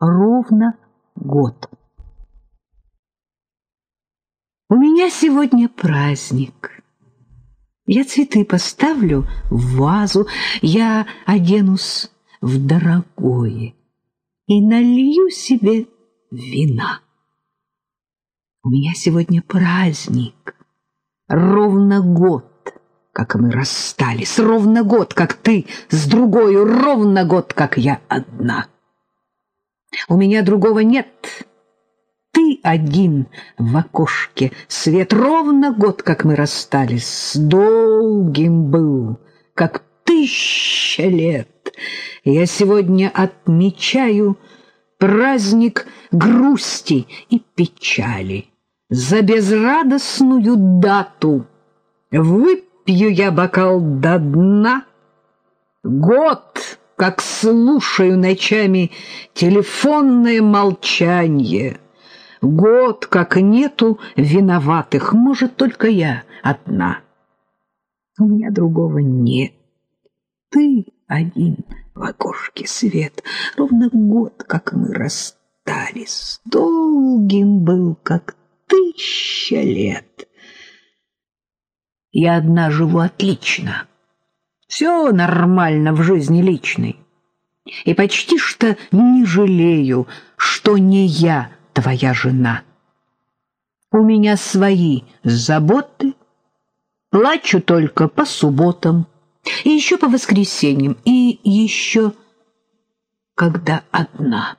ровно год. У меня сегодня праздник. Я цветы поставлю в вазу, я оденусь в дорогое и налью себе вина. У меня сегодня праздник, ровно год, как мы расстались, ровно год, как ты с другою, ровно год, как я одна. У меня другого нет, ты один в окошке, свет ровно год, как мы расстались, долгим был, как тысяча лет. Я сегодня отмечаю праздник грусти и печали. За безрадостную дату выпью я бокал до дна. Год, как слушаю ночами телефонное молчание. Год, как нету виноватых, может, только я одна. У меня другого нет. Ты один в окошке свет. Ровно год, как мы расстались. Долгим был, как тысяча лет. Я одна живу отлично. Все нормально в жизни личной. И почти что не жалею, что не я твоя жена. У меня свои заботы, плачу только по субботам, и еще по воскресеньям, и еще когда одна.